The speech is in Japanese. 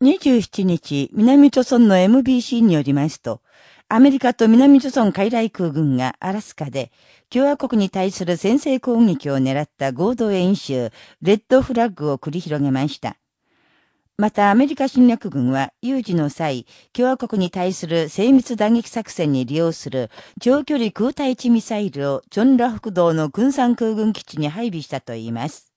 27日、南朝村の MBC によりますと、アメリカと南朝村海来空軍がアラスカで、共和国に対する先制攻撃を狙った合同演習、レッドフラッグを繰り広げました。また、アメリカ侵略軍は、有事の際、共和国に対する精密打撃作戦に利用する長距離空対地ミサイルをチョンラ北道の軍産空軍基地に配備したといいます。